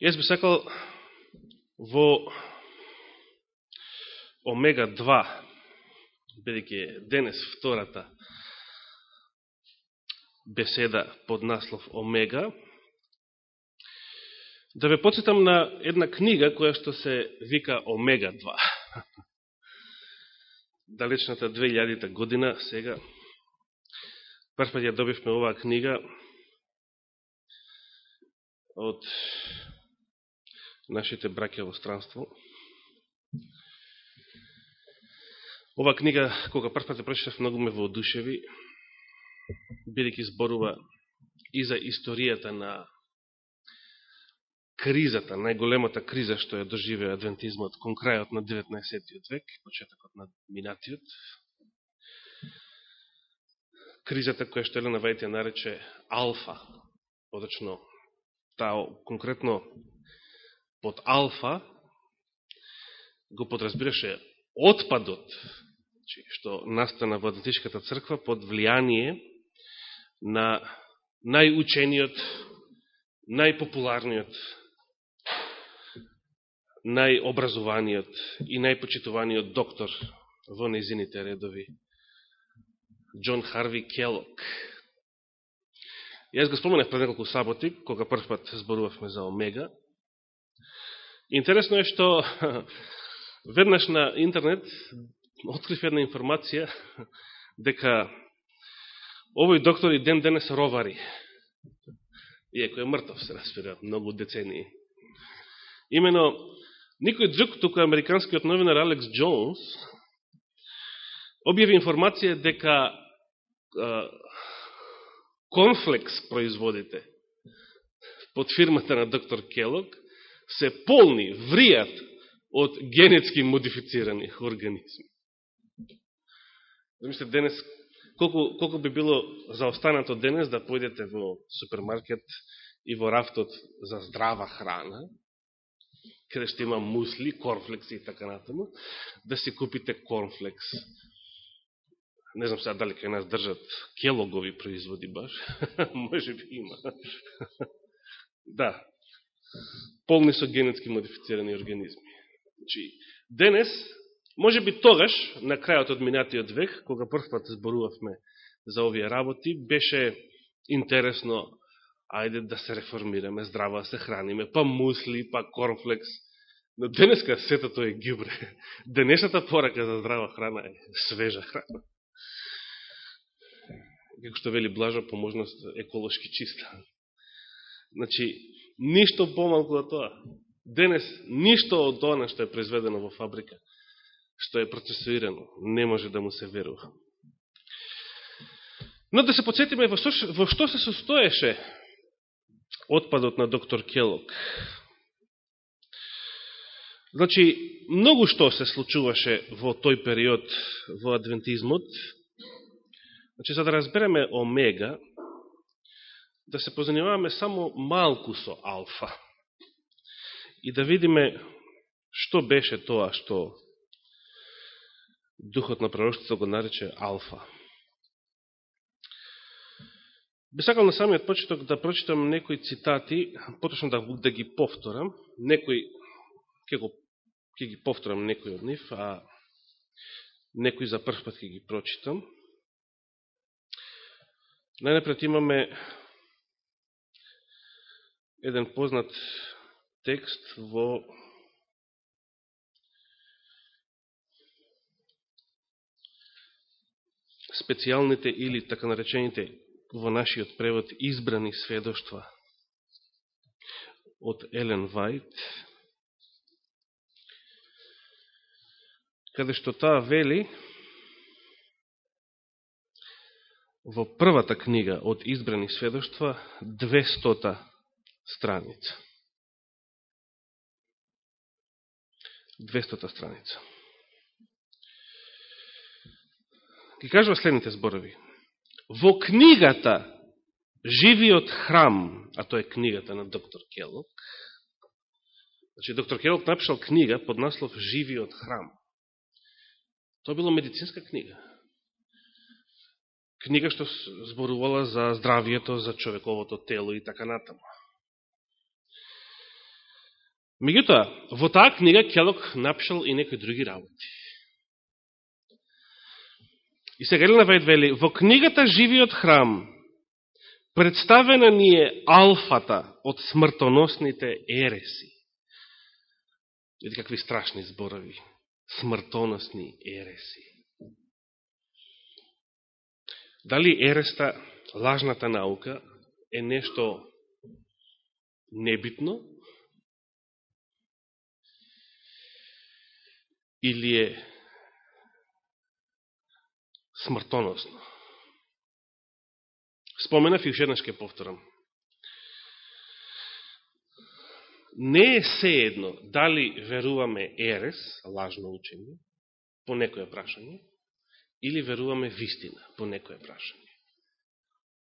Јас би сакал во Омега 2, бидеќи денес втората беседа под наслов Омега, да ве подсетам на една книга која што се вика Омега 2. Далечната 2000 година, сега, прв ја добивме оваа книга од нашите браке во странство. Ова книга, кога прв пат ја прочитав, многу ме воодушеви, бидеќи зборува и за историјата на кризата, најголемата криза што ја доживеа адвентизмот кон крајот на 19. век, почетокот на минатиот. Кризата која што Елена Вајт ја нарече Алфа, подочно, таа конкретно под Алфа го подразбираше отпадот значи, што настана во Адвентишката црква под влијание на најучениот, најпопуларниот, најобразованиот и најпочитуваниот доктор во незините редови, Джон Харви Келок. Јас го споменав пред неколку саботи, кога прв пат зборувавме за Омега. Интересно е што веднаш на интернет открив една информација дека овој доктор и ден денес ровари. Иеко е мртов, се разбира, многу децении. Имено, никој друг, туку американскиот новинар Алекс Джонс, објави информација дека а, конфлекс производите под фирмата на доктор Келог се полни, вријат од генетски модифицирани организми. Замисле денес, колко, колко би било заостанато денес да појдете во супермаркет и во рафтот за здрава храна, каде што има мусли, корнфлекси и така натаму, да си купите корнфлекс. Не знам сега дали кај нас држат келогови производи баш. Може би има. да. Полни со генетски модифицирани организми. Значи, денес Може би тогаш, на крајот од минатиот век, кога првпат зборувавме за овие работи, беше интересно, ајде да се реформираме, здраво да се храниме, па мусли, па корнфлекс. Но денеска сето тоа е гибре. Денешната порака за здрава храна е свежа храна. Како што вели Блажо, по можност еколошки чиста. Значи, ништо помалку од тоа. Денес, ништо од тоа што е произведено во фабрика што е процесуирано. Не може да му се верува. Но да се подсетиме во што, во што се состоеше отпадот на доктор Келок. Значи, многу што се случуваше во тој период во адвентизмот. Значи, за да разбереме омега, да се позанимаваме само малку со алфа и да видиме што беше тоа што духот на пророштото го нарече алфа. Би сакал на самиот почеток да прочитам некои цитати, поточно да, да ги повторам, некои, ке, го, ке ги повторам некои од нив, а некои за прв пат ке ги прочитам. Најнапред имаме еден познат текст во специјалните или така наречените во нашиот превод избрани сведоштва од Елен Вајт, каде што таа вели во првата книга од избрани сведоштва 200 страница. 200 страница. ги кажува следните зборови. Во книгата Живиот храм, а тоа е книгата на доктор Келок, значи доктор Келок напишал книга под наслов Живиот храм. Тоа било медицинска книга. Книга што зборувала за здравието, за човековото тело и така натаму. Меѓутоа, во таа книга Келок напишал и некои други работи. И сега Елена Вајд вели, во книгата Живиот храм представена ни е алфата од смртоносните ереси. Види какви страшни зборови. Смртоносни ереси. Дали ереста, лажната наука, е нешто небитно, или е смртоносно. Споменав и ушеднаш ке повторам. Не е едно дали веруваме ерес, лажно учење, по некоје прашање, или веруваме вистина, по некоје прашање.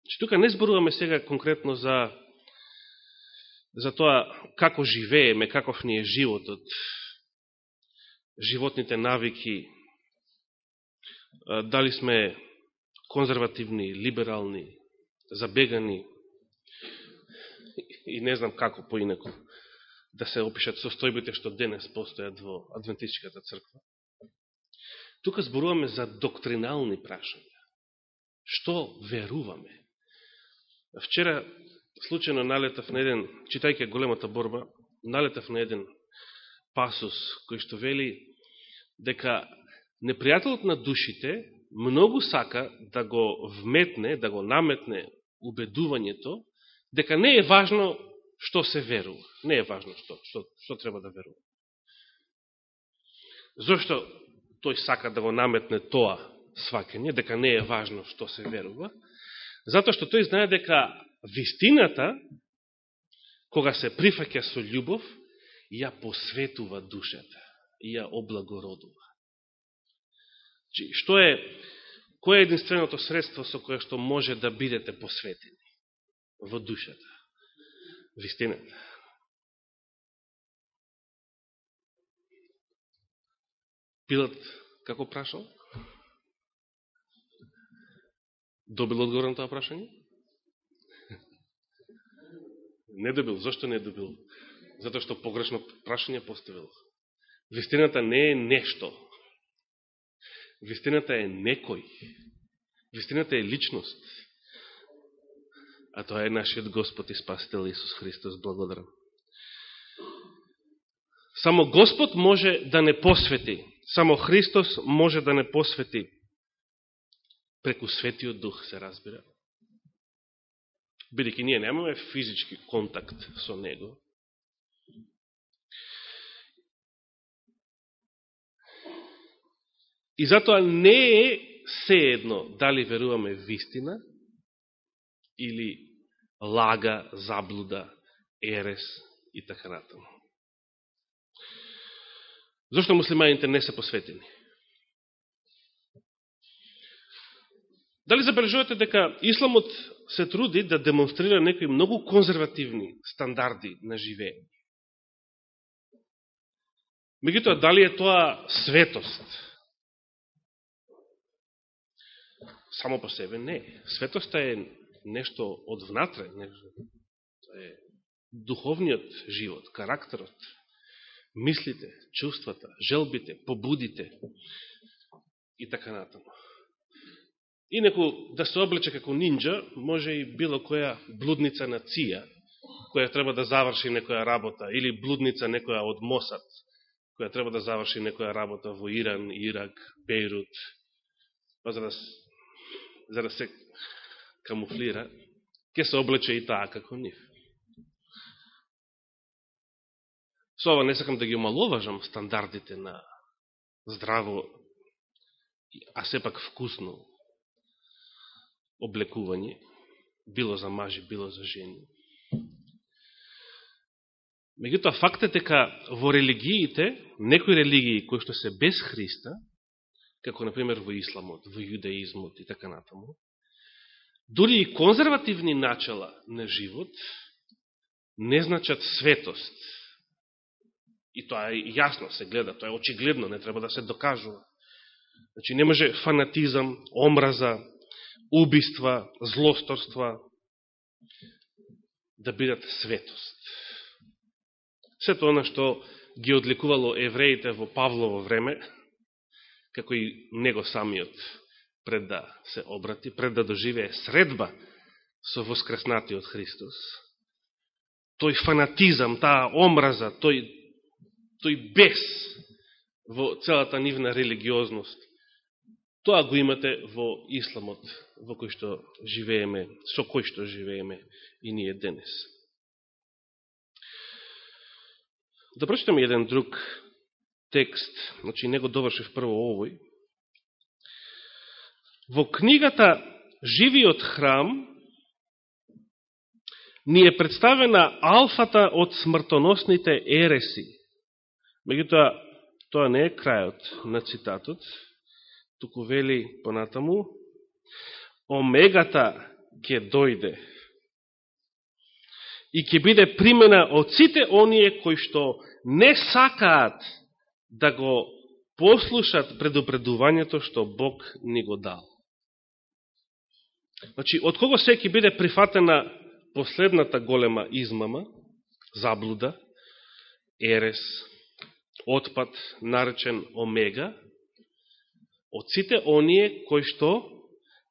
Че тука не зборуваме сега конкретно за за тоа како живееме, каков ни е животот, животните навики, дали сме конзервативни, либерални, забегани и не знам како поинако да се опишат состојбите што денес постојат во Адвентистичката црква. Тука зборуваме за доктринални прашања. Што веруваме? Вчера случајно налетав на еден, читајќи големата борба, налетав на еден пасус кој што вели дека непријателот на душите многу сака да го вметне, да го наметне убедувањето дека не е важно што се верува. Не е важно што, што, што треба да верува. Зошто тој сака да го наметне тоа свакење, дека не е важно што се верува? Затоа што тој знае дека вистината, кога се прифаќа со љубов, ја посветува душата и ја облагородува. Чи, што е, кој е единственото средство со кое што може да бидете посветени во душата? Вистината. Пилат како прашал? Добил одговор на тоа прашање? Не добил. Зошто не добил? Затоа што погрешно прашање поставил. Вистината не е нешто. Вистината е некој. Вистината е личност. А тоа е нашиот Господ и Спасител Исус Христос. Благодарам. Само Господ може да не посвети. Само Христос може да не посвети. Преку Светиот Дух се разбира. Бидеќи ние немаме физички контакт со Него. И затоа не е се едно дали веруваме вистина или лага, заблуда, ерес и така натаму. Зошто муслиманите не се посветени? Дали забележувате дека исламот се труди да демонстрира некои многу конзервативни стандарди на живење? Меѓутоа, дали е тоа светост? Само по себе не. Светоста е нешто од внатре, нешто, е духовниот живот, карактерот, мислите, чувствата, желбите, побудите и така натаму. Инаку, да се облече како нинджа, може и било која блудница на ција, која треба да заврши некоја работа, или блудница некоја од Мосад, која треба да заврши некоја работа во Иран, Ирак, Бейрут, па за да, за да се камуфлира, ќе се облече и таа како нив. Со ова не сакам да ги омаловажам стандардите на здраво, а сепак вкусно облекување, било за мажи, било за жени. Меѓутоа, фактот е дека во религиите, некои религии кои што се без Христа, како, например, во исламот, во јудеизмот и така натаму, дури и конзервативни начала на живот не значат светост. И тоа е јасно се гледа, тоа е очигледно, не треба да се докажува. Значи не може фанатизам, омраза, убиства, злосторства да бидат светост. Сето она што ги одликувало евреите во Павлово време, како и него самиот пред да се обрати, пред да доживее средба со воскреснатиот Христос, тој фанатизам, таа омраза, тој, тој бес во целата нивна религиозност, тоа го имате во исламот, во кој што живееме, со кој што живееме и ние денес. Да прочитаме еден друг текст, значи не го довршив прво овој. Во книгата Живиот храм ни е представена алфата од смртоносните ереси. Меѓутоа, тоа не е крајот на цитатот, туку вели понатаму, омегата ќе дојде и ќе биде примена од сите оние кои што не сакаат да го послушат предупредувањето што Бог ни го дал. Значи, од кого секи биде прифатена последната голема измама, заблуда, ерес, отпад, наречен омега, од сите оние кои што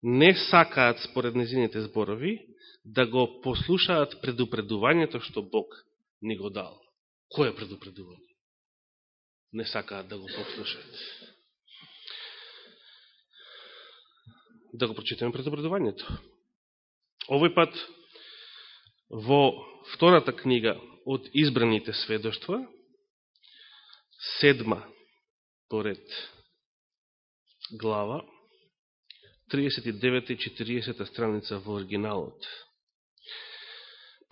не сакаат според незините зборови да го послушаат предупредувањето што Бог ни го дал. Кој е предупредување? Не сакаат да го послушаат. Да го прочитаме предупредувањето. Овој пат во втората книга од избраните сведоштва, седма поред глава, 39 и 40 страница во оригиналот.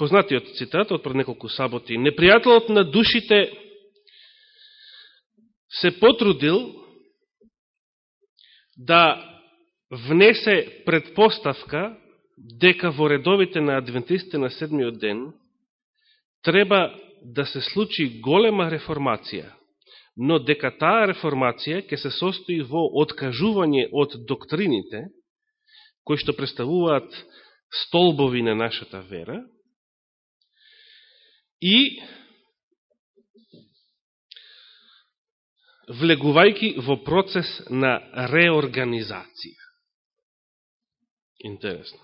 Познатиот цитат од пред неколку саботи. Непријателот на душите се потрудил да внесе предпоставка дека во редовите на адвентистите на седмиот ден треба да се случи голема реформација, но дека таа реформација ќе се состои во откажување од доктрините, кои што представуваат столбови на нашата вера, и влегувајки во процес на реорганизација. Интересно.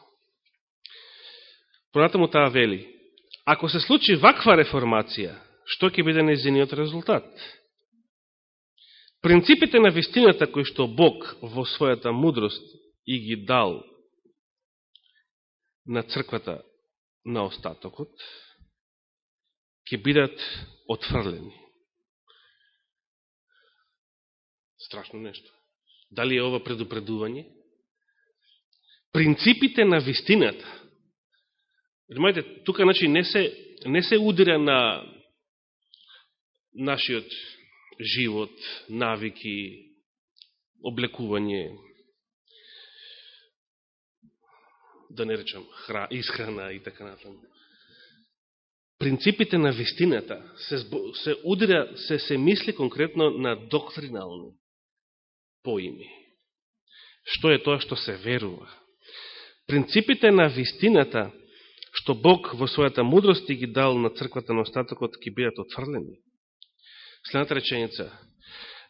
Понатаму таа вели, ако се случи ваква реформација, што ќе биде незиниот резултат? Принципите на вистината кои што Бог во својата мудрост и ги дал на црквата на остатокот, ќе бидат отфрлени. Страшно нешто. Дали е ова предупредување? Принципите на вистината Внимајте, тука значи, не, се, не се удира на нашиот живот, навики, облекување, да не речам хра, исхрана и така натаму. Принципите на вистината се, се удира, се, се мисли конкретно на доктринални поими. Што е тоа што се верува? Принципите на вистината што Бог во својата мудрост ги дал на црквата на остатокот, ќе бидат отврлени. Следната реченица.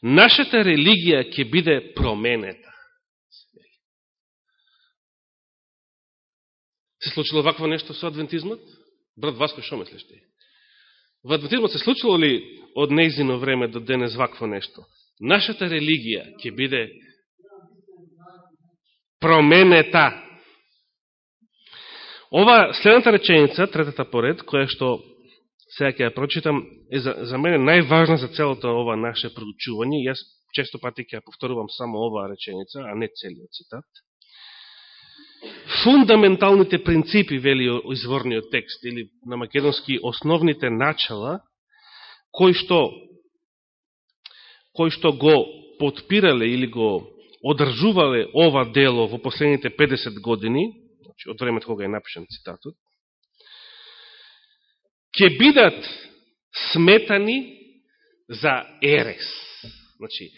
Нашата религија ќе биде променета. Се случило вакво нешто со адвентизмот? Брат Васко, шо мислиш ти? Во адвентизмот се случило ли од неизино време до денес вакво нешто? Нашата религија ќе биде променета. Ова следната реченица, третата поред, која што сега ќе ја прочитам, е за, за мене најважна за целото ова наше проучување. Јас често пати ќе ја повторувам само оваа реченица, а не целиот цитат. Фундаменталните принципи, вели изворниот текст, или на македонски основните начала, кои што, кои што го подпирале или го одржувале ова дело во последните 50 години, значи, од времето кога е напишан цитатот, ќе бидат сметани за ерес. Значи,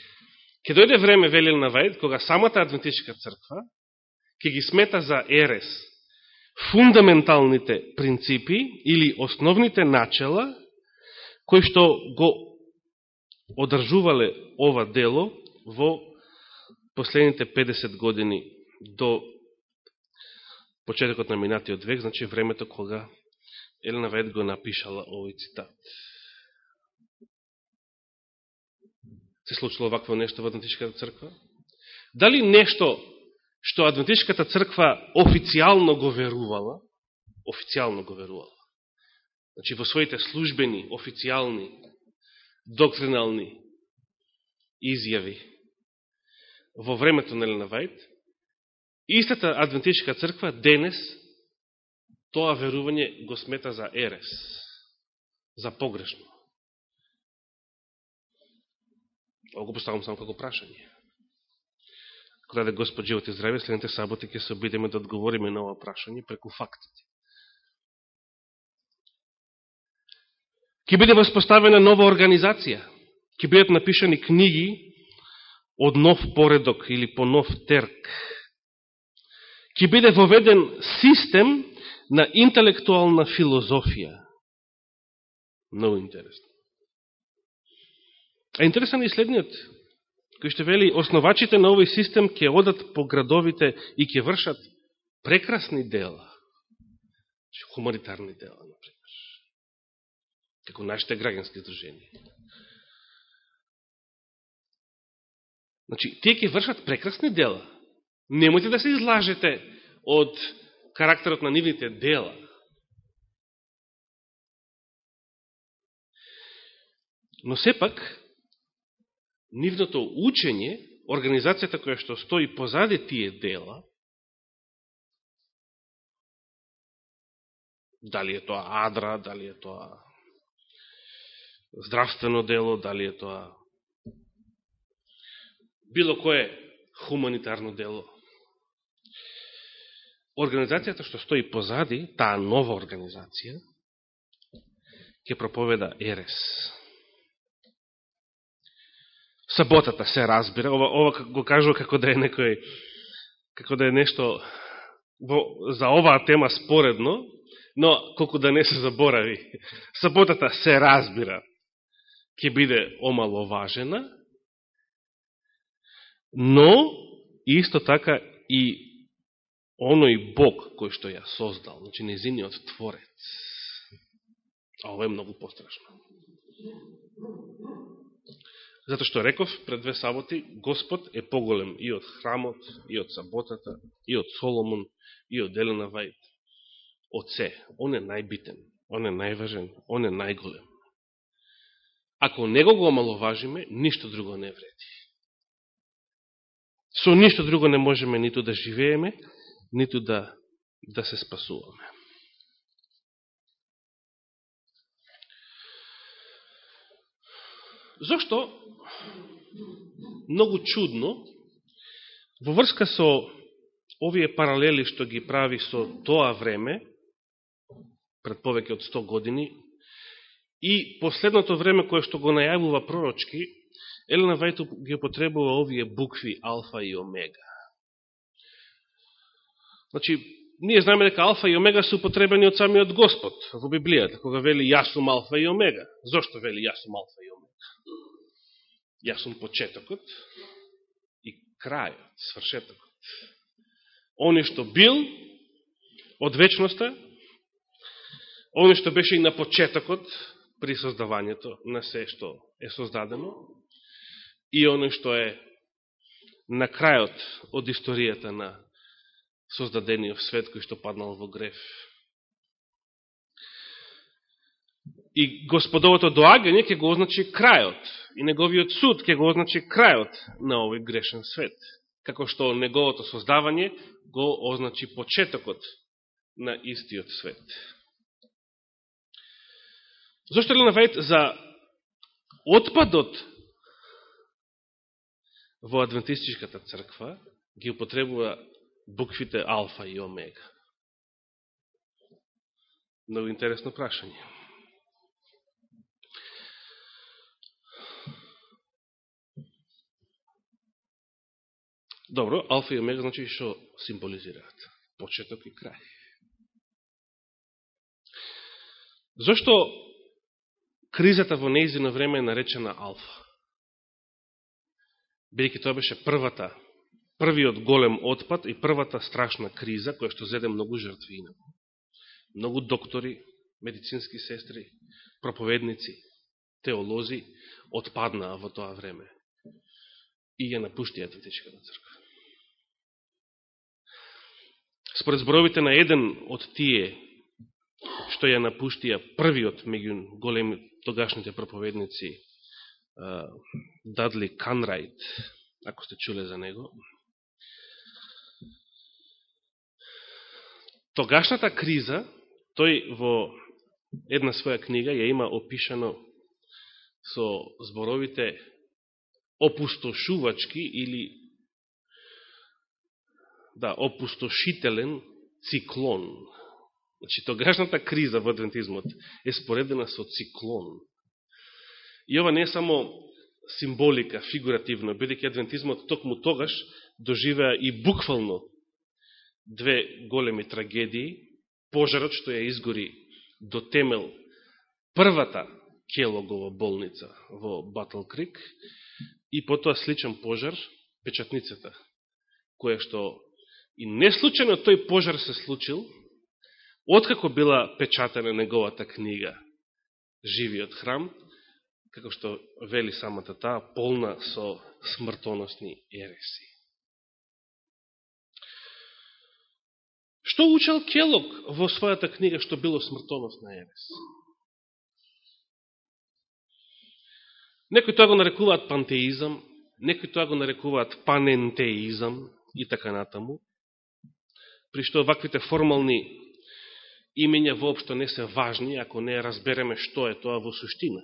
ќе дојде време, велил на Вајд, кога самата адвентичка црква ќе ги смета за ерес фундаменталните принципи или основните начела кои што го одржувале ова дело во последните 50 години до почетокот на минатиот век, значи времето кога Елена Вајд го напишала овој цитат. Се случило вакво нешто во Адвентишката црква? Дали нешто што Адвентишката црква официјално го верувала, официјално го верувала, значи во своите службени, официјални, доктринални изјави во времето на Елена Вајд, истата адвентичка црква денес тоа верување го смета за ерес, за погрешно. Ово го поставам само како прашање. Кога да Господ живот и здраве, следните саботи ќе се обидеме да одговориме на ова прашање преку фактите. Ке биде воспоставена нова организација, ќе бидат напишани книги од нов поредок или по нов терк. Ќе биде воведен систем на интелектуална филозофија. Много интересно. А интересен е следниот, кој што вели, основачите на овој систем ќе одат по градовите и ќе вршат прекрасни дела. Значи, хуманитарни дела, например. Како нашите граѓански издруженија. Значи, тие ќе вршат прекрасни дела. Немојте да се излажете од карактерот на нивните дела. Но сепак, нивното учење, организацијата која што стои позади тие дела, дали е тоа адра, дали е тоа здравствено дело, дали е тоа било кое хуманитарно дело. Организацијата што стои позади, таа нова организација, ќе проповеда Ерес. Саботата се разбира, ова, ова го кажува како да е некој, како да е нешто во, за оваа тема споредно, но колку да не се заборави, саботата се разбира, ќе биде омаловажена, но исто така и оној Бог кој што ја создал, значи незиниот Творец. А ова е многу пострашно. Зато што реков пред две саботи, Господ е поголем и од храмот, и од саботата, и од Соломон, и од Елена Вајд. Од се. Он е најбитен, он е најважен, он е најголем. Ако него го омаловажиме, ништо друго не вреди. Со ништо друго не можеме ниту да живееме, ниту да, да се спасуваме. Зошто? Многу чудно, во врска со овие паралели што ги прави со тоа време, пред повеќе од 100 години, и последното време кое што го најавува пророчки, Елена Вајто ги потребува овие букви алфа и омега. Значи, ние знаеме дека алфа и омега се употребени од самиот Господ во Библијата, кога вели јас сум алфа и омега. Зошто вели јас сум алфа и омега? Јас сум почетокот и крајот, свршетокот. Оне што бил од вечноста, оне што беше и на почетокот при создавањето на се што е создадено, и оно што е на крајот од историјата на создадениот свет кој што паднал во греф. И господовото доагање ќе го означи крајот, и неговиот суд ќе го означи крајот на овој грешен свет, како што неговото создавање го означи почетокот на истиот свет. Зошто ли навајт за отпадот во Адвентистичката црква ги употребува буквите алфа и омега. Много интересно прашање. Добро, алфа и омега значи што символизираат? Почеток и крај. Зошто кризата во неизино време е наречена Алфа. Бидеќи тоа беше првата, првиот голем отпад и првата страшна криза, која што зеде многу жртви инако. Многу доктори, медицински сестри, проповедници, теолози отпаднаа во тоа време и ја напуштија Атвитичката црква. Според зборовите на еден од тие што ја напуштија првиот меѓу големи тогашните проповедници Дадли Канрајт, ако сте чуле за него. Тогашната криза, тој во една своја книга ја има опишано со зборовите опустошувачки или да, опустошителен циклон. Значи, тогашната криза во адвентизмот е споредена со циклон. И ова не е само символика, фигуративно, бидеќи адвентизмот токму тогаш доживеа и буквално две големи трагедии, пожарот што ја изгори до темел првата Келогова болница во Батл Крик и потоа сличен пожар, печатницата, која што и неслучено тој пожар се случил, откако била печатена неговата книга Живиот храм, како што вели самата таа, полна со смртоносни ереси. Што учел Келог во својата книга што било смртоносна ерес? Некои тоа го нарекуваат пантеизам, некои тоа го нарекуваат панентеизам и така натаму, при што ваквите формални имења воопшто не се важни, ако не разбереме што е тоа во суштина.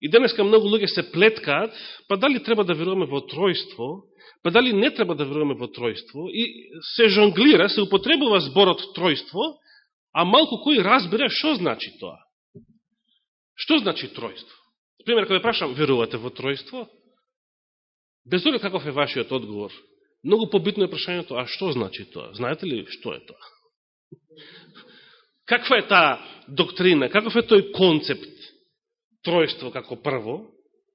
И денеска многу луѓе се плеткаат, па дали треба да веруваме во тројство, па дали не треба да веруваме во тројство, и се жонглира, се употребува зборот тројство, а малку кој разбира што значи тоа. Што значи тројство? Пример, кога прашам, верувате во тројство? Без оглед каков е вашиот одговор, многу побитно е прашањето, а што значи тоа? Знаете ли што е тоа? Каква е таа доктрина? Каков е тој концепт? тројство како прво,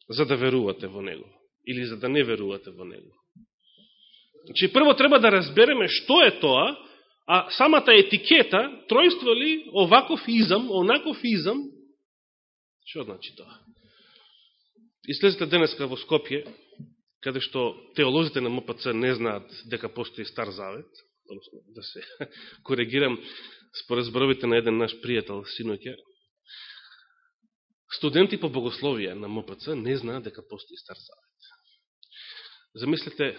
за да верувате во него, или за да не верувате во него. Значи, прво треба да разбереме што е тоа, а самата етикета, тројство ли, оваков изам, онаков изам, што значи тоа? Излезете денеска во Скопје, каде што теолозите на МПЦ не знаат дека постои Стар Завет, односно да се коригирам според зборовите на еден наш пријател синоќа, студенти по богословие на МПЦ не знаат дека постои Стар Завет. Замислете,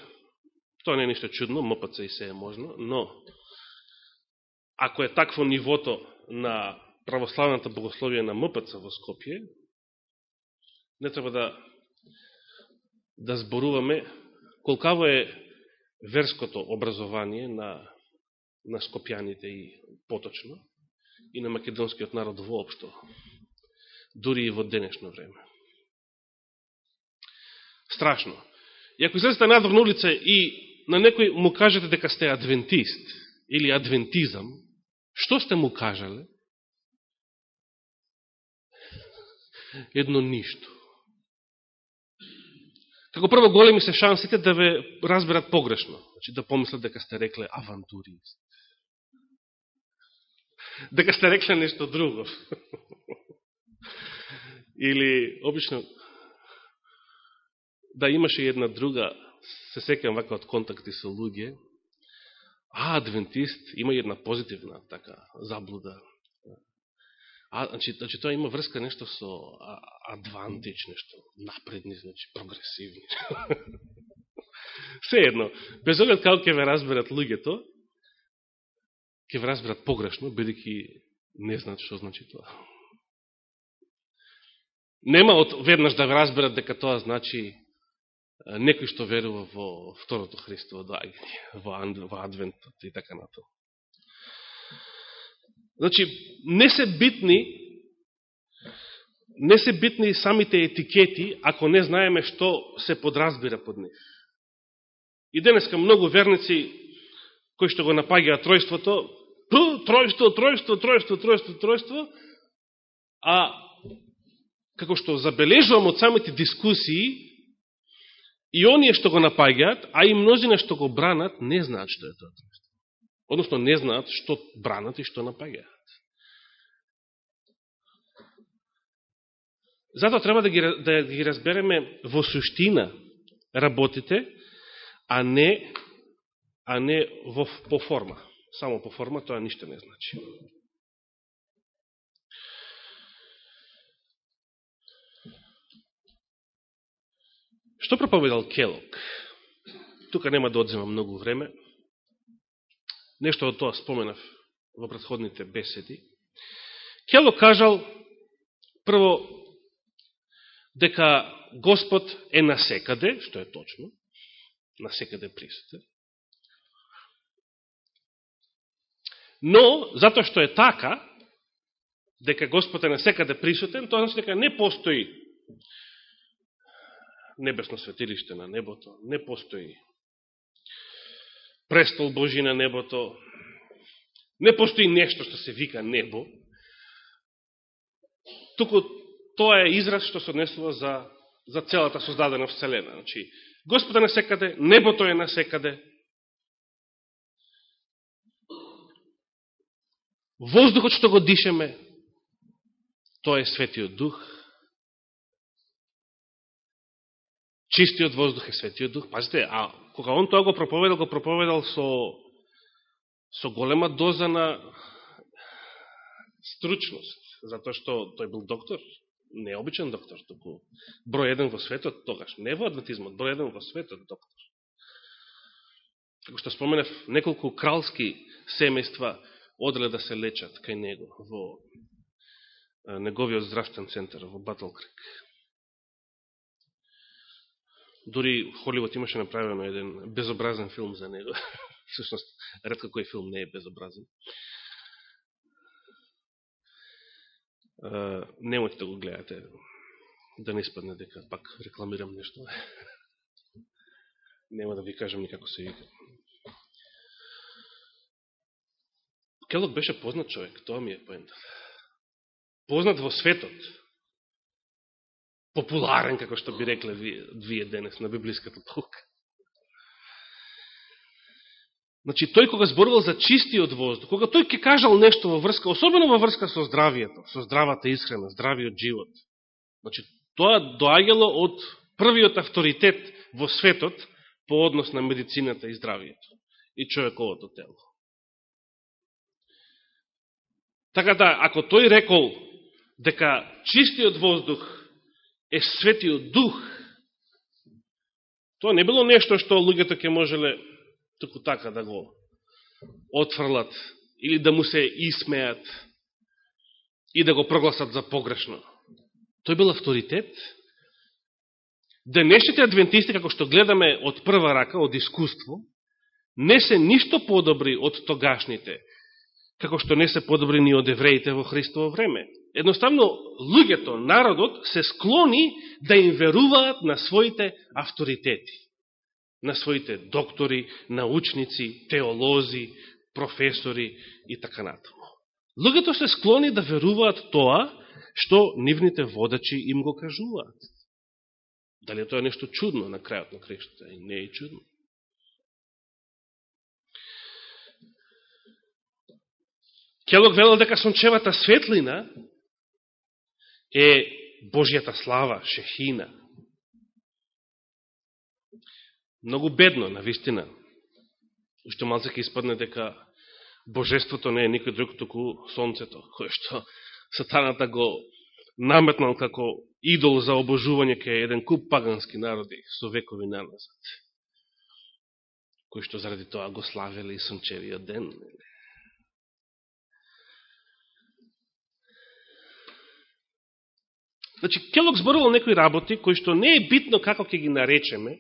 тоа не е ништо чудно, МПЦ и се е можно, но ако е такво нивото на православната богословие на МПЦ во Скопје, не треба да да зборуваме колкаво е верското образование на, на скопјаните и поточно, и на македонскиот народ воопшто дури и во денешно време. Страшно. И ако излезете надвор на улица и на некој му кажете дека сте адвентист или адвентизам, што сте му кажале? Едно ништо. Како прво големи се шансите да ве разберат погрешно, значи да помислат дека сте рекле авантурист. Дека сте рекле нешто друго. Или, обично, да имаше една друга, се секам вака од контакти со луѓе, а, адвентист, има една позитивна така заблуда. А, значи, значи, тоа има врска нешто со адвантич, нешто напредни, значи, прогресивни. Се едно, без оглед како ќе ве разберат луѓето, ќе ве разберат погрешно, бидеќи не знаат што значи тоа нема од веднаш да разберат дека тоа значи некој што верува во второто Христово доаѓање, во, во адвентот и така натаму. Значи, не се битни не се битни самите етикети, ако не знаеме што се подразбира под нив. И денеска многу верници кои што го напаѓаат тројството, тројство, тројство, тројство, тројство, тројство, а како што забележувам од самите дискусии, и оние што го напаѓаат, а и мнозина што го бранат, не знаат што е тоа. тројство. Односно, не знаат што бранат и што напаѓаат. Затоа треба да ги, да ги разбереме во суштина работите, а не, а не во, по форма. Само по форма тоа ништо не значи. Што проповедал Келок? Тука нема да одзема многу време. Нешто од тоа споменав во предходните беседи. Келок кажал, прво, дека Господ е насекаде, што е точно, насекаде присутен. Но, затоа што е така, дека Господ е насекаде присутен, тоа значи дека не постои небесно светилиште на небото, не постои престол Божи на небото, не постои нешто што се вика небо, туку тоа е израз што се однесува за, за целата создадена Вселена. Значи, Господ е насекаде, небото е насекаде, воздухот што го дишеме, тоа е светиот дух, чистиот воздух е светиот дух. Пазите, а кога он тоа го проповедал, го проповедал со, со голема доза на стручност, затоа што тој бил доктор, необичен доктор, току број еден во светот тогаш, не во адвентизмот, број еден во светот доктор. Како што споменав, неколку кралски семејства одле да се лечат кај него во неговиот здравствен центар во Батлкрик. Дори Холивуд имаше направено еден безобразен филм за него. Всушност, редко кој филм не е безобразен. Немојте да го гледате, да не испадне дека пак рекламирам нешто. Нема да ви кажам никако се вика. Келок беше познат човек, тоа ми е поента. Познат во светот. Популарен, како што би рекле вие денес на библиската толка. Значи, тој кога зборувал за чистиот воздух, кога тој ќе кажал нешто во врска, особено во врска со здравието, со здравата исхрана, здравиот живот, значи, тоа доаѓало од првиот авторитет во светот по однос на медицината и здравието и човековото тело. Така да, ако тој рекол дека чистиот воздух е светиот дух, тоа не било нешто што луѓето ќе можеле туку така да го отфрлат или да му се исмеат и да го прогласат за погрешно. Тој бил авторитет. Денешните адвентисти, како што гледаме од прва рака, од искуство, не се ништо подобри од тогашните, како што не се подобри ни од евреите во Христово време. Едноставно, луѓето, народот, се склони да им веруваат на своите авторитети, на своите доктори, научници, теолози, професори и така натаму. Луѓето се склони да веруваат тоа што нивните водачи им го кажуваат. Дали тоа е нешто чудно на крајот на крештата? Не е чудно. Келог велел дека сончевата светлина е Божијата слава, шехина. Многу бедно, на вистина. Уште малце ке испадне дека Божеството не е никој друг, току Сонцето, кое што сатаната го наметнал како идол за обожување кај еден куп пагански народи со векови наназад, кои што заради тоа го славеле и сончевиот ден. Значи, Келок зборувал некои работи, кои што не е битно како ќе ги наречеме,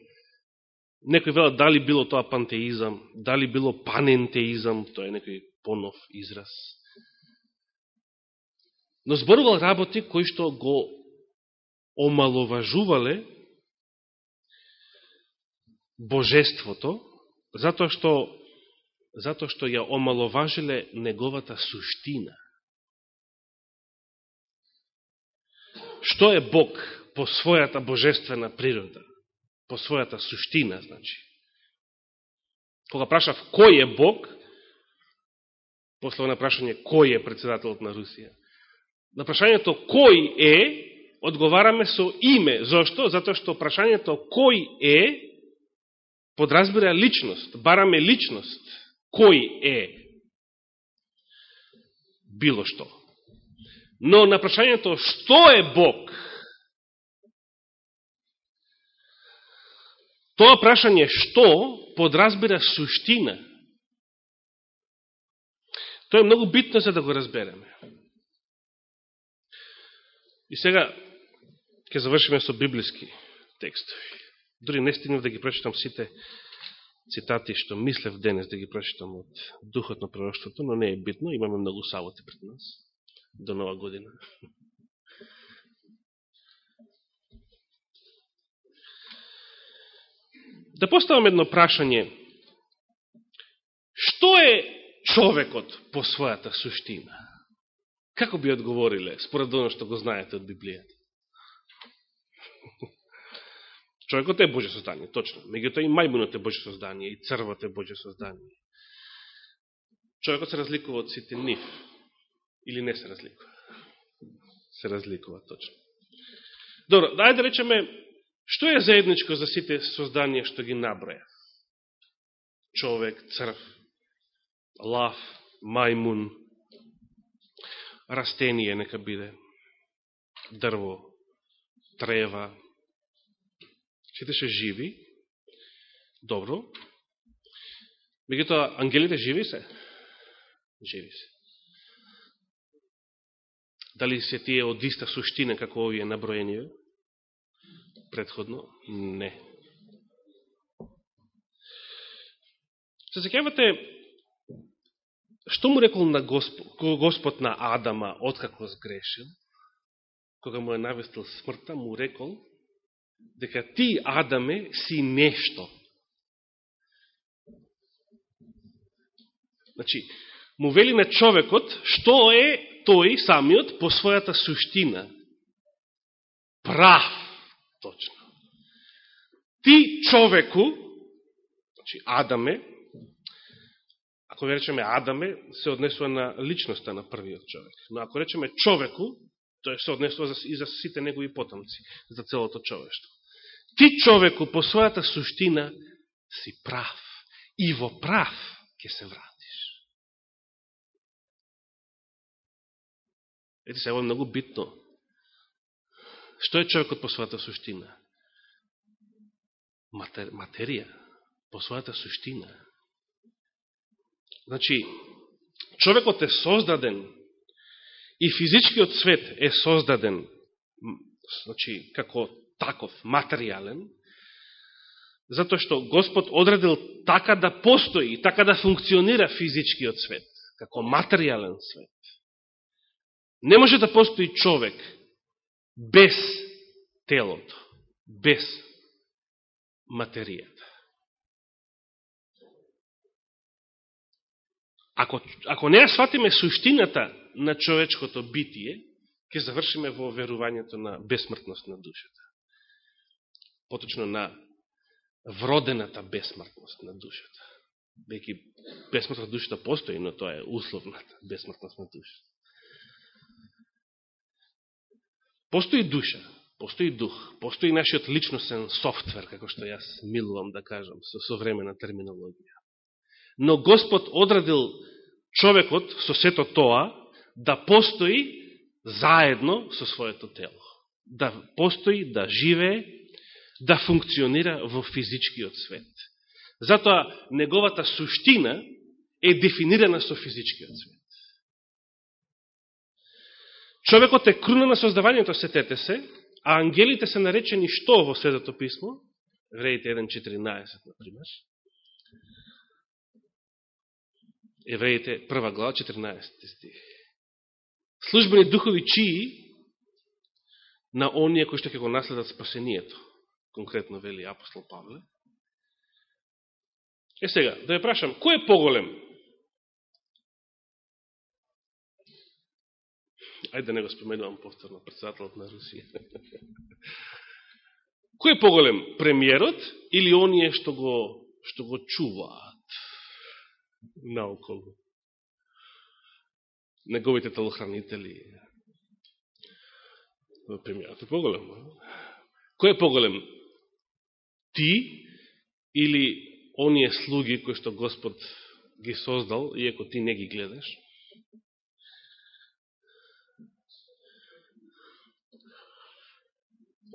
некои велат дали било тоа пантеизам, дали било панентеизам, тоа е некој понов израз. Но зборувал работи кои што го омаловажувале божеството, затоа што затоа што ја омаловажиле неговата суштина. Што е Бог по својата божествена природа, по својата суштина, значи. Кога прашав кој е Бог, после на прашање кој е председателот на Русија, на прашањето кој е, одговараме со име. Зошто? Затоа што прашањето кој е подразбира личност, бараме личност. Кој е? Било што. Но на прашањето што е Бог, тоа прашање што подразбира суштина. Тоа е многу битно за да го разбереме. И сега ќе завршиме со библиски текстови. Дори не стигнав да ги прочитам сите цитати што мислев денес да ги прочитам од Духот на пророќството, но не е битно, имаме многу саботи пред нас до нова година. Да поставам едно прашање. Што е човекот по својата суштина? Како би одговориле, според оно што го знаете од Библијата? Човекот е Боже создание, точно. Меѓуто и мајмунот е Боже создание, и црвот е Боже создание. Човекот се разликува од сите нив. Или не се разликува? Се разликува, точно. Добро, дај да речеме, што е заедничко за сите созданија што ги наброја? Човек, црв, лав, мајмун, растение нека биде, дрво, трева, сите се живи, добро. Мегутоа, ангелите живи се? Живи се. Дали се тие од иста суштина како овие наброени предходно? Не. Се закјавате што му рекол на Господ, Господ на Адама откако сгрешил, кога му е навестил смртта, му рекол дека ти, Адаме, си нешто. Значи, му вели на човекот што е тој самиот по својата суштина. Прав, точно. Ти, човеку, значи Адаме, ако речеме Адаме, се однесува на личноста на првиот човек. Но ако речеме човеку, тој се однесува и за сите негови потомци, за целото човештво. Ти, човеку, по својата суштина си прав. И во прав ќе се врати. Ете се, ово е многу битно. Што е човекот по својата суштина? Матер, материја. По својата суштина. Значи, човекот е создаден и физичкиот свет е создаден значи, како таков, материјален, затоа што Господ одредил така да постои, така да функционира физичкиот свет, како материјален свет. Не може да постои човек без телото, без материјата. Ако, ако не ја сватиме суштината на човечкото битие, ќе завршиме во верувањето на бесмртност на душата поточно на вродената бесмртност на душата. Веќе бесмртност на душата постои, но тоа е условната бесмртност на душата. Постои душа, постои дух, постои нашиот личностен софтвер, како што јас милувам да кажам, со современа терминологија. Но Господ одредил човекот со сето тоа да постои заедно со своето тело. Да постои, да живее да функционира во физичкиот свет. Затоа неговата суштина е дефинирана со физичкиот свет. Човекот е круна на создавањето, сетете се, а ангелите се наречени што во Светото Писмо? Евреите 1.14, например. Евреите, 1 глава, 14 стих. Службени духови чии на оние кои што ќе го наследат спасението конкретно вели апостол Павле. Е сега, да ја прашам, кој е поголем? Ајде да не го споменувам повторно, председателот на Русија. Кој е поголем, премиерот или оние што го, што го чуваат наоколу? Неговите телохранители. Премиерот е поголем. Кој е поголем? Ти или оние слуги кои што Господ ги создал, иако ти не ги гледаш?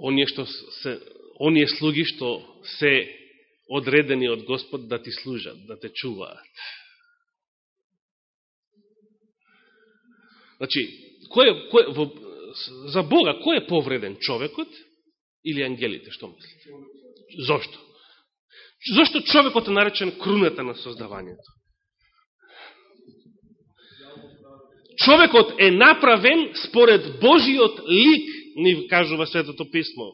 Оние, што се, оние слуги што се одредени од Господ да ти служат, да те чуваат. Значи, кој, кој, во, за Бога, кој е повреден, човекот или ангелите, што мислите? Зошто? Зошто човекот е наречен круната на создавањето? Човекот е направен според Божиот лик ни кажува Светото Писмо.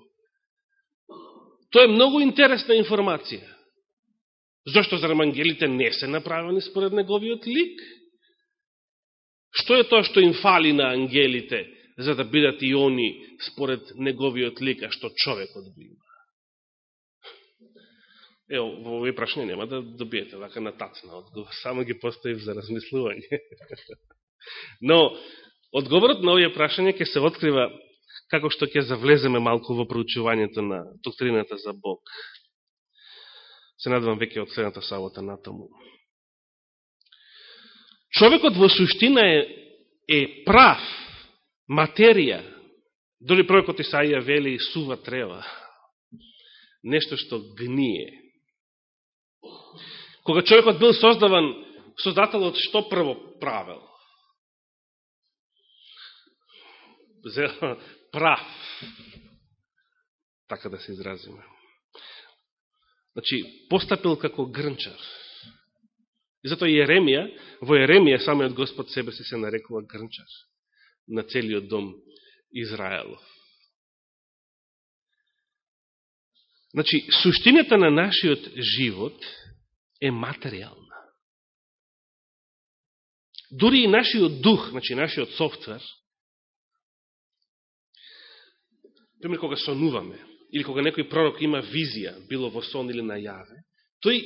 Тоа е многу интересна информација. Зошто за ангелите не се направени според неговиот лик? Што е тоа што им фали на ангелите, за да бидат и они според неговиот лик, а што човекот би има? Ео, во овие прашање нема да добиете вака на тацна одговор, само ги поставив за размислување. Но, одговорот на овие прашање ќе се открива како што ќе завлеземе малку во проучувањето на доктрината за Бог. Се надвам веќе од следната сабота натаму. Човекот во суштина е, е прав, материја, дори пророкот Исаија вели сува трева, нешто што гние. Кога човекот бил создаван, создателот што прво правил? Прав. Така да се изразиме. Значи, постапил како грнчар. И затоа Јеремија, во Јеремија самиот Господ себе си се нарекува грнчар на целиот дом Израелов. Значи, суштината на нашиот живот е материјална. Дори и нашиот дух, значи нашиот софтвер, пример, кога сонуваме, или кога некој пророк има визија, било во сон или најаве, тој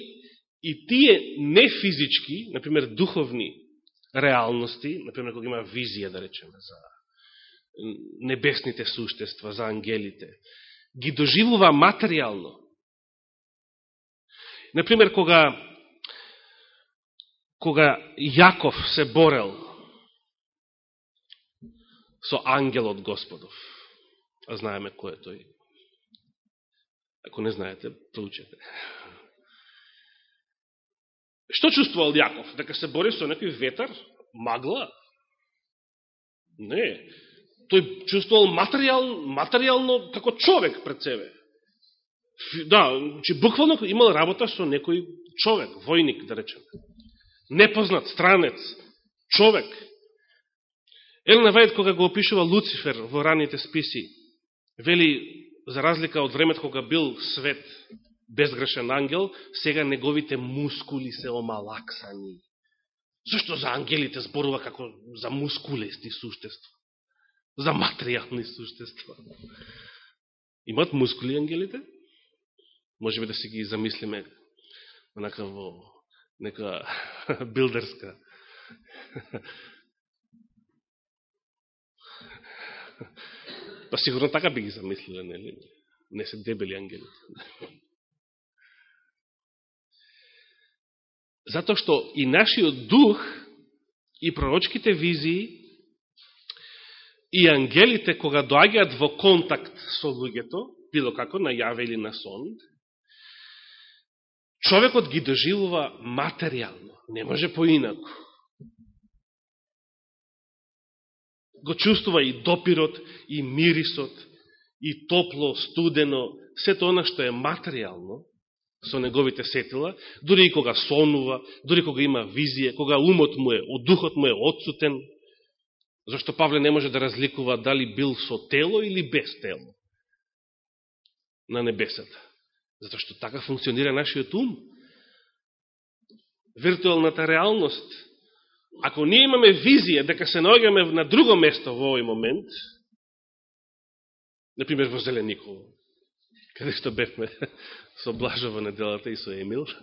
и тие нефизички, например, духовни реалности, например, кога има визија, да речеме, за небесните суштества, за ангелите, ги доживува материјално. Например, кога кога Јаков се борел со ангелот Господов, а знаеме кој е тој. Ако не знаете, проучете. Што чувствувал Јаков? Дека се бори со некој ветар? Магла? Не. Тој чувствувал материјал, материјално како човек пред себе. Да, че буквално имал работа со некој човек, војник, да речем. Непознат, странец, човек. Елена Вајд, кога го опишува Луцифер во раните списи, Вели, за разлика од времето кога бил свет безгрешен ангел, сега неговите мускули се омалаксани. Зошто за ангелите зборува како за мускулести суштества? За материјални суштества. Имат мускули ангелите? Може би да си ги замислиме онака во нека билдерска Па сигурно така би ги замислиле, нели? Не се дебели ангели. Затоа што и нашиот дух, и пророчките визии, и ангелите, кога доаѓаат во контакт со луѓето, било како најаве или на сон, човекот ги доживува материјално, не може поинако. Го чувствува и допирот, и мирисот, и топло, студено, сето она што е материјално со неговите сетила, дури и кога сонува, дури кога има визија, кога умот му е, духот му е отсутен, зашто Павле не може да разликува дали бил со тело или без тело на небесата. Зато што така функционира нашиот ум. Виртуалната реалност ако ние имаме визија дека се наоѓаме на друго место во овој момент, например во Зелениково, каде што бевме со Блажова неделата и со Емил,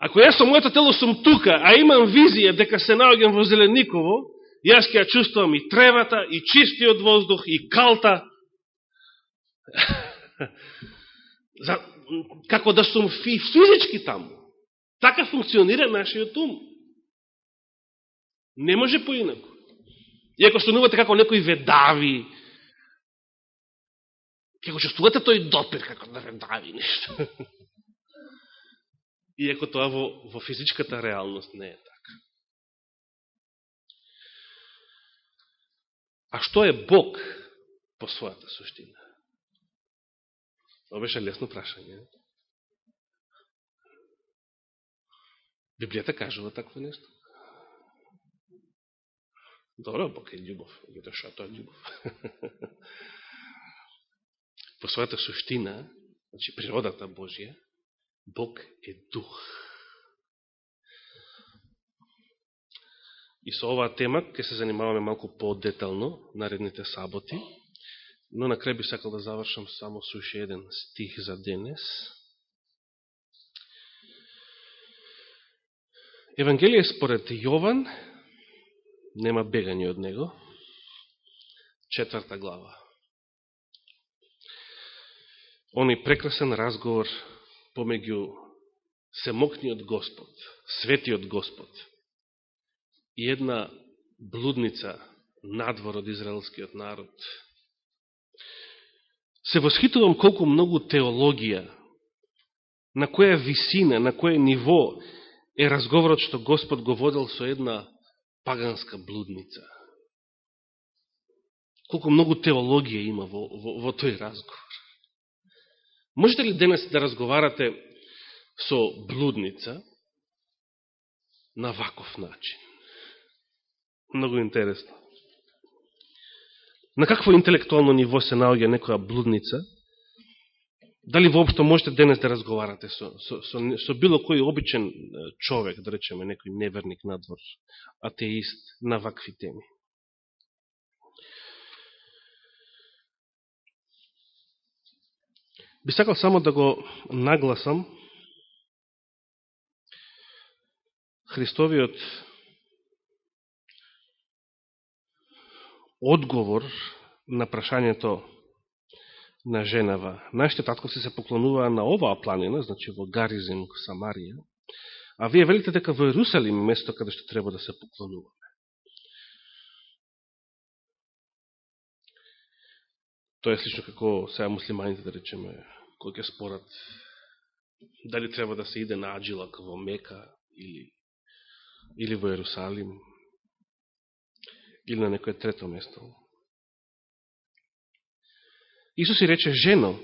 Ако јас со моето тело сум тука, а имам визија дека се наоѓам во Зелениково, јас ќе ја чувствувам и тревата, и чистиот воздух, и калта. За, како да сум физички таму. Така функционира нашиот ум. Не може поинако. Иако станувате како некој ведави, ќе го чувствувате тој допир како да ведави нешто. иако тоа во, во физичката реалност не е така. А што е Бог по својата суштина? Тоа беше лесно прашање. Библијата кажува такво нешто. Добро, Бог е љубов. Ето шо тоа љубов. по својата суштина, значи природата Божија, Бог е дух. И со оваа тема ќе се занимаваме малку по-детално наредните саботи, но на крај би сакал да завршам само со уште еден стих за денес. Евангелие според Јован, нема бегање од него, четврта глава. Оној прекрасен разговор помеѓу семокниот Господ, светиот Господ и една блудница надвор од израелскиот народ. Се восхитувам колку многу теологија, на која висина, на која ниво е разговорот што Господ го водел со една паганска блудница. Колку многу теологија има во, во, во тој разговор. Можете ли денес да разговарате со блудница на ваков начин? Многу интересно. На какво интелектуално ниво се наоѓа некоја блудница? Дали воопшто можете денес да разговарате со, со, со, со било кој обичен човек, да речеме некој неверник надвор, атеист, на вакви теми? Би сакал само да го нагласам Христовиот одговор на прашањето на женава. Нашите татковци се поклонуваа на оваа планина, значи во Гаризим, Самарија, а вие велите дека во Иерусалим место каде што треба да се поклонуваме. Тоа е слично како сега муслиманите, да речеме, кои ќе спорат дали треба да се иде на Аджилак во Мека или, или во Ерусалим или на некој трето место. Исус и рече, жено,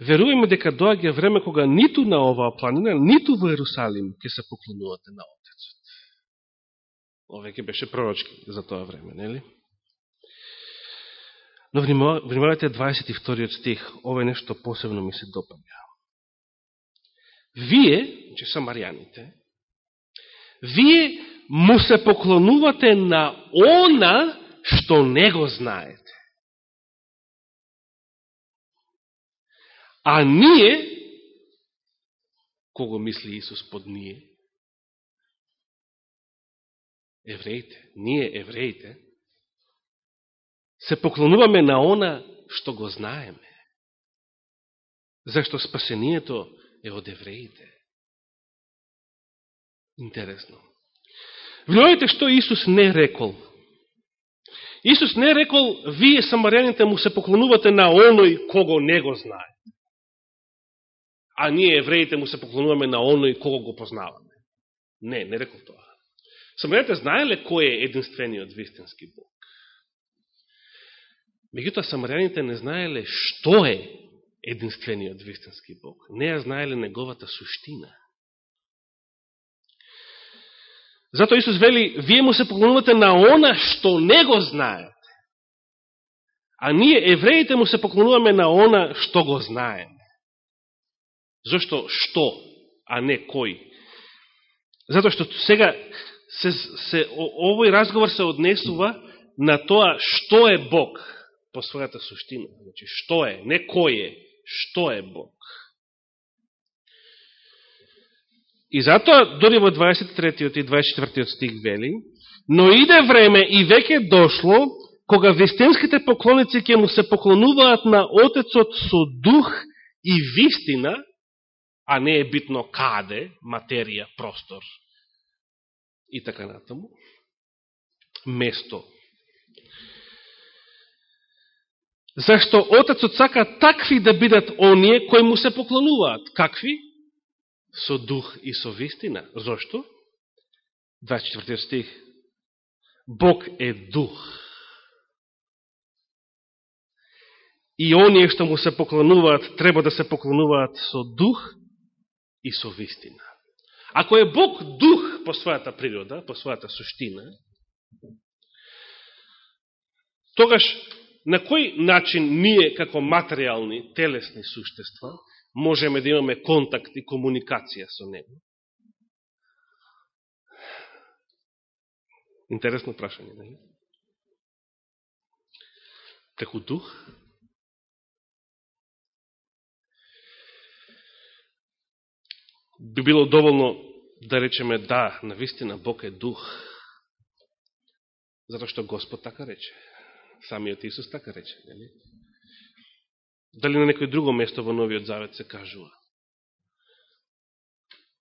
веруваме дека доаѓа време кога ниту на оваа планина, ниту во Ерусалим ќе се поклонувате на Отецот. Ове ќе беше пророчки за тоа време, нели? Но внимавајте 22 стих, ова е нешто посебно ми се допаѓа. Вие, че са маријаните, вие му се поклонувате на она што не го знаете. А ние, кого мисли Исус под ние? Евреите, ние евреите, се поклонуваме на она што го знаеме. Зашто спасението е од евреите. Интересно. Внимавайте што Исус не рекол. Исус не рекол, вие самарјаните му се поклонувате на оној кого не го знае. А ние евреите му се поклонуваме на оној кого го познаваме. Не, не рекол тоа. Самарјаните знаеле кој е единствениот вистински Бог. Меѓутоа, самарјаните не знаеле што е единствениот вистински Бог. Не ја знаеле неговата суштина. Зато Исус вели, вие му се поклонувате на она што не го знаете. А ние, евреите, му се поклонуваме на она што го знаеме. Зошто што, а не кој? Затоа што сега се, се, овој разговор се однесува на тоа што е Бог по својата суштина. Значи, што е, не кој е, што е Бог. И затоа, дори во 23 и 24 стих вели, но иде време и веќе дошло, кога вистинските поклоници ќе му се поклонуваат на Отецот со дух и вистина, а не е битно каде, материја, простор и така натаму, место. Зашто Отецот сака такви да бидат оние кои му се поклонуваат. Какви? Со дух и со вистина. Зошто? 24 стих. Бог е дух. И оние што му се поклонуваат, треба да се поклонуваат со дух и со вистина. Ако е Бог дух по својата природа, по својата суштина, тогаш на кој начин ние, како материјални, телесни суштества, можеме да имаме контакт и комуникација со Него? Интересно прашање, не? Преку дух? Би било доволно да речеме да, навистина Бог е дух. Затоа што Господ така рече. Самиот Исус така рече. Нели? Дали на некој друго место во Новиот Завет се кажува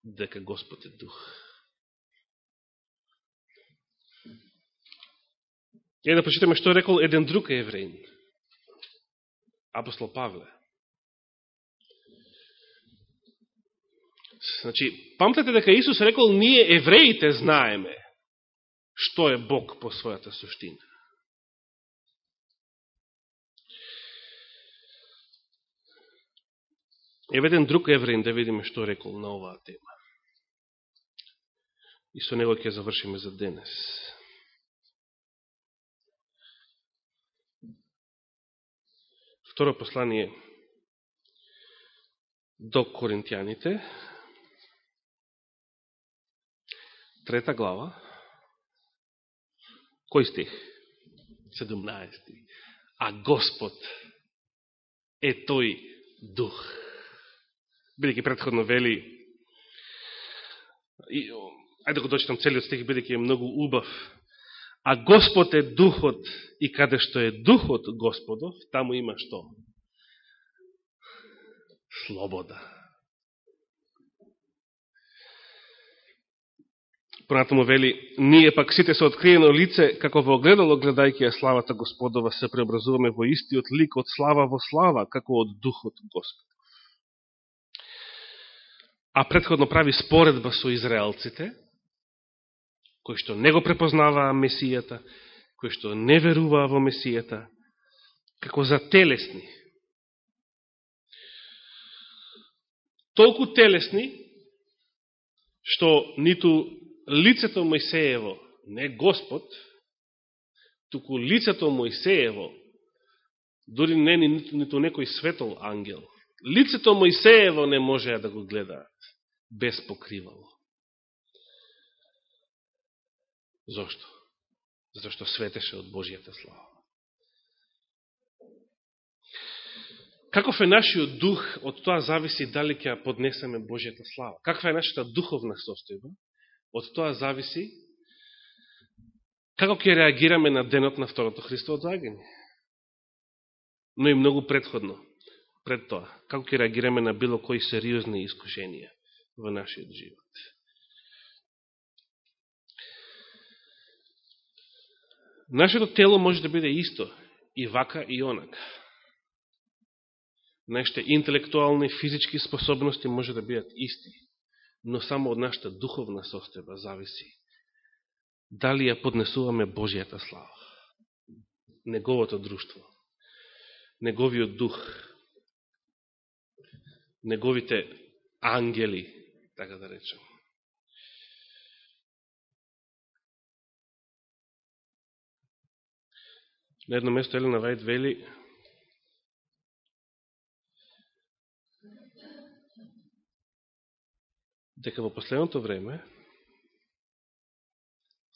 дека Господ е дух. Е да прочитаме што рекол еден друг евреин. Апостол Павле. Значи, памтете дека Исус рекол, ние евреите знаеме што е Бог по својата суштина. Еведен друг евреин да видиме што рекол на оваа тема. И со него ќе завршиме за денес. Второ послание до Коринтијаните, трета глава, кој стих? 17. А Господ е тој дух. Бидеќи предходно вели, и, ајде да го дочитам целиот стих, бидеќи е многу убав, а Господ е духот и каде што е духот Господов, таму има што? Слобода. Понатаму вели, ние пак сите со откриено лице, како во огледало гледајќи ја славата Господова, се преобразуваме во истиот лик од слава во слава, како од Духот Господ. А предходно прави споредба со израелците, кои што не го препознаваа Месијата, кои што не веруваа во Месијата, како за телесни. Толку телесни, што ниту лицето Мојсеево, не Господ, туку лицето Мојсеево, дури не ниту, ниту некој светол ангел, лицето Мојсеево не може да го гледаат без покривало. Зошто? Зато што светеше од Божијата слава. Каков е нашиот дух, од тоа зависи дали ќе поднесеме Божијата слава. Каква е нашата духовна состојба, Од тоа зависи како ќе реагираме на денот на второто Христово загање. Но и многу предходно, пред тоа, како ќе реагираме на било кои сериозни искушенија во нашиот живот. Нашето тело може да биде исто, и вака и онака. Нашите интелектуални, физички способности може да бидат исти но само од нашата духовна состојба зависи дали ја поднесуваме Божијата слава. Неговото друштво, неговиот дух, неговите ангели, така да речем. На едно место Елена Вајд вели дека во последното време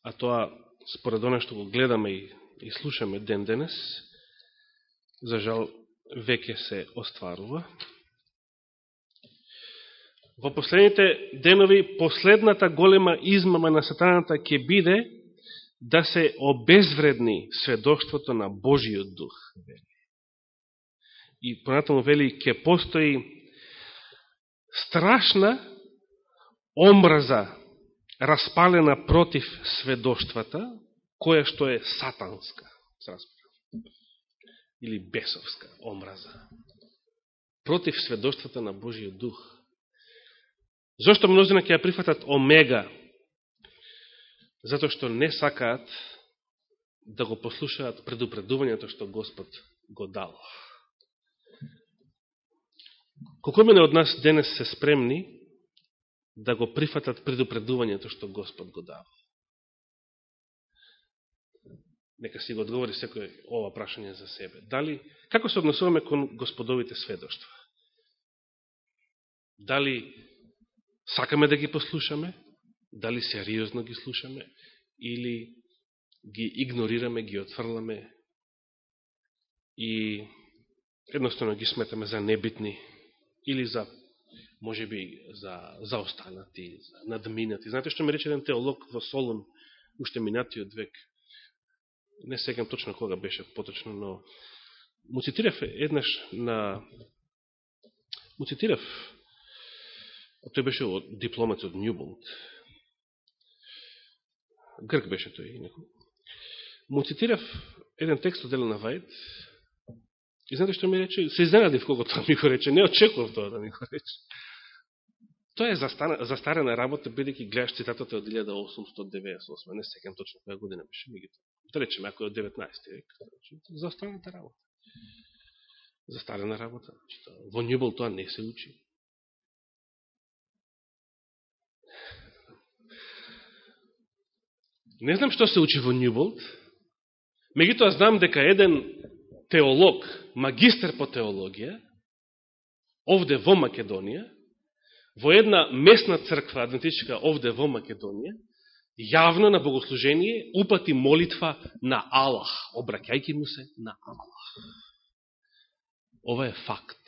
а тоа според оне што го гледаме и, и слушаме ден денес, за жал веќе се остварува. Во последните денови последната голема измама на сатаната ќе биде да се обезвредни сведоштвото на Божиот дух. И понатаму вели, ќе постои страшна омраза распалена против сведоштвата, која што е сатанска, или бесовска омраза. Против сведоштвата на Божиот дух. Зошто мнозина ќе ја прифатат омега? Зато што не сакаат да го послушаат предупредувањето што Господ го дал. Колко мене од нас денес се спремни да го прифатат предупредувањето што Господ го дава? Нека си го одговори секој ова прашање за себе. Дали, како се односуваме кон господовите сведоштва? Дали сакаме да ги послушаме? Дали сериозно ги слушаме? Или ги игнорираме, ги отфрламе и едноставно ги сметаме за небитни или за може би за заостанати, за надминати. Знаете што ме рече еден теолог во Солон, уште минатиот век, не сегам точно кога беше поточно, но му цитирав еднаш на... Му цитирав, тој беше од дипломат од Нјуболт. Грк беше тој инако. Му цитирав еден текст од Елена Вајд, и знаете што ми рече? Се изненадив кога тоа ми го рече. Не очекував тоа да ми го рече. Тоа е застарена работа, бидеќи гледаш цитатата од 1898, не секам точно која година беше мигито. Да речеме, ако е од 19 век, да застарената работа. Застарена работа. Значи во Нюбол тоа не се учи. Не знам што се учи во Нюболт, меѓутоа знам дека еден теолог, магистр по теологија, овде во Македонија, во една местна црква адвентичка овде во Македонија, јавно на богослужение упати молитва на Аллах, обраќајќи му се на Аллах. Ова е факт.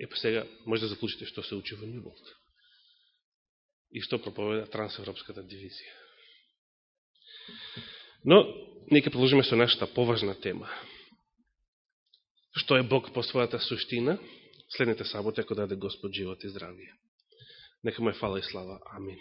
Епо сега може да заклучите што се учи во Нюболт и што проповеда Трансевропската дивизија. Но, нека продолжиме со нашата поважна тема што е Бог по својата суштина, следните саботи, ако даде Господ живот и здравие. Нека му е фала и слава. Амин.